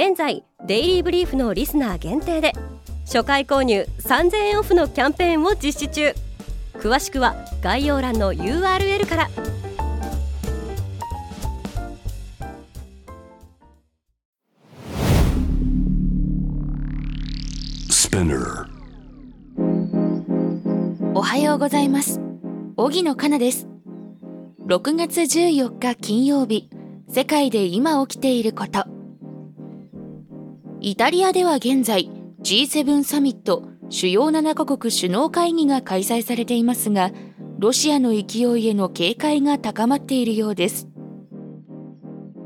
現在デイリーブリーフのリスナー限定で初回購入3000円オフのキャンペーンを実施中。詳しくは概要欄の URL から。おはようございます。荻野かなです。6月14日金曜日世界で今起きていることイタリアでは現在 G7 サミット主要7カ国首脳会議が開催されていますがロシアの勢いへの警戒が高まっているようです。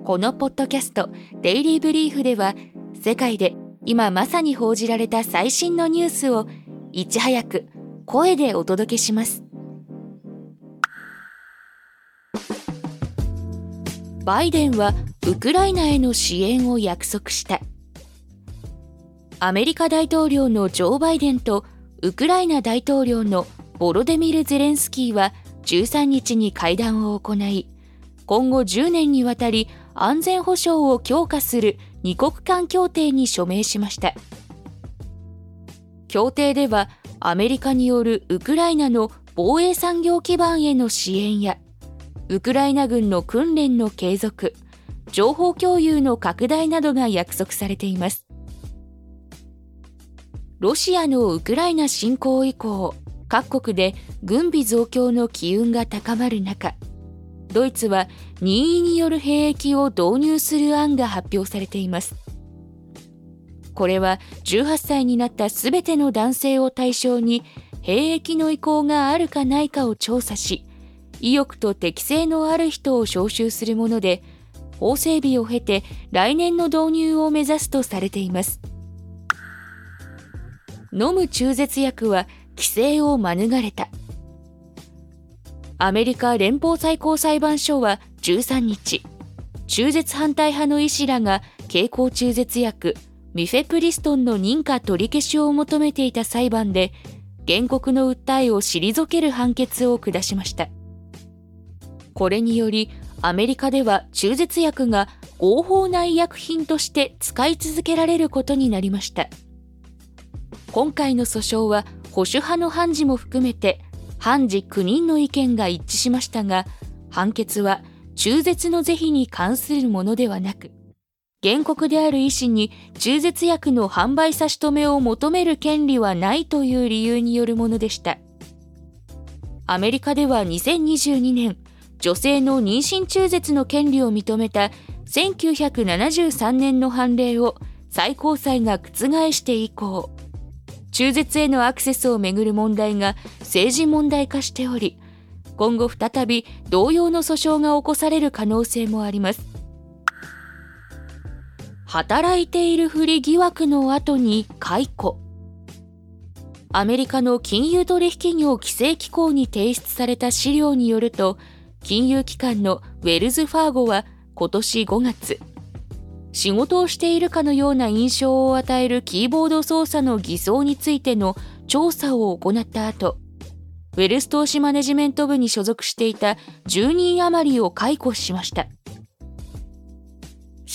このポッドキャストデイリーブリーフでは世界で今まさに報じられた最新のニュースをいち早く声でお届けします。バイデンはウクライナへの支援を約束した。アメリカ大統領のジョー・バイデンとウクライナ大統領のボロデミル・ゼレンスキーは13日に会談を行い今後10年にわたり安全保障を強化する二国間協定に署名しました。協定ではアメリカによるウクライナの防衛産業基盤への支援やウクライナ軍の訓練の継続情報共有の拡大などが約束されています。ロシアのウクライナ侵攻以降各国で軍備増強の機運が高まる中ドイツは任意による兵役を導入する案が発表されています。これは18歳になった全ての男性を対象に兵役の意向があるかないかを調査し意欲と適性のある人を招集するもので法整備を経て来年の導入を目指すとされています。飲む中絶薬は規制を免れた。アメリカ連邦最高裁判所は13日中絶反対派の医師らが経口中絶薬ミフェプリストンの認可取り消しを求めていた裁判で原告の訴えを退ける判決を下しました。これによりアメリカでは中絶薬が合法な医薬品として使い続けられることになりました。今回の訴訟は保守派の判事も含めて判事9人の意見が一致しましたが判決は中絶の是非に関するものではなく原告である医師に中絶薬の販売差し止めを求める権利はないという理由によるものでした。アメリカでは2022年女性の妊娠中絶の権利を認めた1973年の判例を最高裁が覆して以降中絶へのアクセスをめぐる問題が政治問題化しており今後再び同様の訴訟が起こされる可能性もあります。働いているふり疑惑の後に解雇。アメリカの金融取引業規制機構に提出された資料によると金融機関のウェルズ・ファーゴは今年5月仕事をしているかのような印象を与えるキーボード操作の偽装についての調査を行った後ウェルス投資マネジメント部に所属していた10人余りを解雇しました。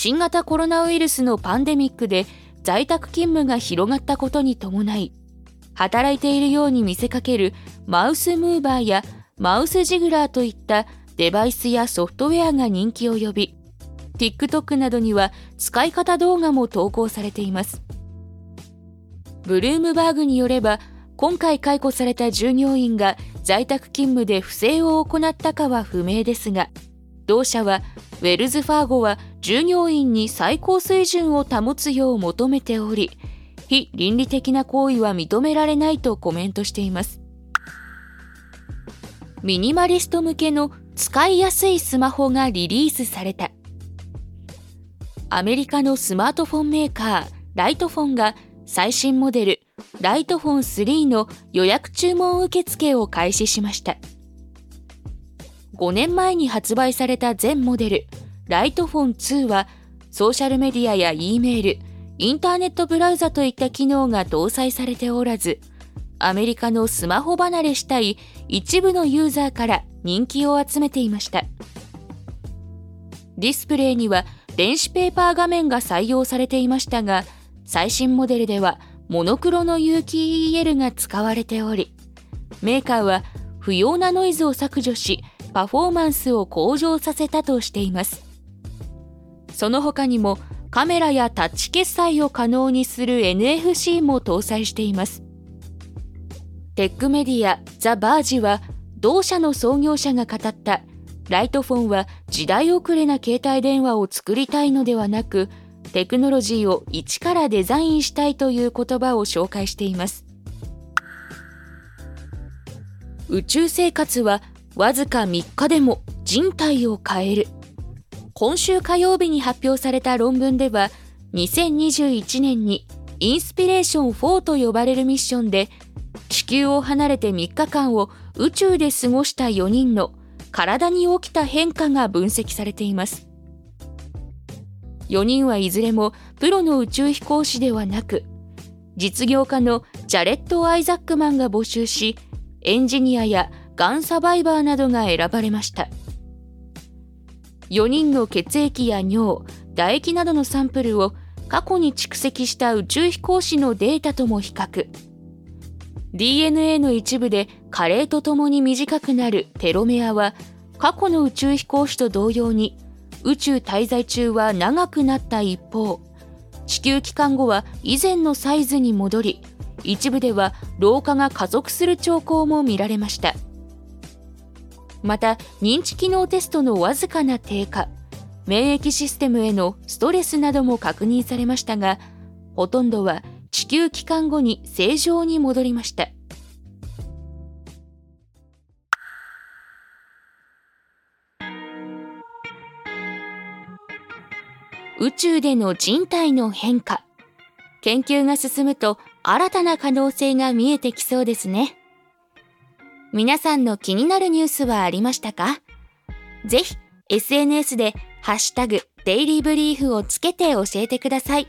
新型コロナウイルスのパンデミックで在宅勤務が広がったことに伴い働いているように見せかけるマウスムーバーやマウスジグラーといったデバイスやソフトウェアが人気を呼び TikTok などには使い方動画も投稿されています。ブルームバーグによれば今回解雇された従業員が在宅勤務で不正を行ったかは不明ですが同社はウェルズファーゴは従業員に最高水準を保つよう求めており非倫理的な行為は認められないとコメントしています。ミニマリスト向けの使いやすいスマホがリリースされた。アメリカのスマートフォンメーカーライトフォンが最新モデルライトフォン3の予約注文受付を開始しました。5年前に発売された全モデルライトフォン2はソーシャルメディアや E メールインターネットブラウザといった機能が搭載されておらずアメリカのスマホ離れしたい一部のユーザーから人気を集めていました。ディスプレイには電子ペーパー画面が採用されていましたが最新モデルではモノクロの有機 EL が使われておりメーカーは不要なノイズを削除しパフォーマンスを向上させたとしています。その他にもカメラやタッチ決済を可能にする NFC も搭載しています。テックメディアザ・バージは同社の創業者が語ったライトフォンは時代遅れな携帯電話を作りたいのではなくテクノロジーを一からデザインしたいという言葉を紹介しています。宇宙生活はわずか3日でも人体を変える。今週火曜日に発表された論文では2021年にインスピレーション4と呼ばれるミッションで地球を離れて3日間を宇宙で過ごした4人の体に起きた変化が分析されています。4人はいずれもプロの宇宙飛行士ではなく実業家のジャレット・アイザックマンが募集しエンジニアやがんサバイバーなどが選ばれました。4人の血液や尿唾液などのサンプルを過去に蓄積した宇宙飛行士のデータとも比較。DNA の一部で加齢とともに短くなるテロメアは過去の宇宙飛行士と同様に宇宙滞在中は長くなった一方地球帰還後は以前のサイズに戻り一部では老化が加速する兆候も見られました。また認知機能テストのわずかな低下免疫システムへのストレスなども確認されましたがほとんどは地球帰還後に正常に戻りました。宇宙での人体の変化。研究が進むと新たな可能性が見えてきそうですね。皆さんの気になるニュースはありましたか？ぜひ SNS でハッシュタグデイリーブリーフをつけて教えてください。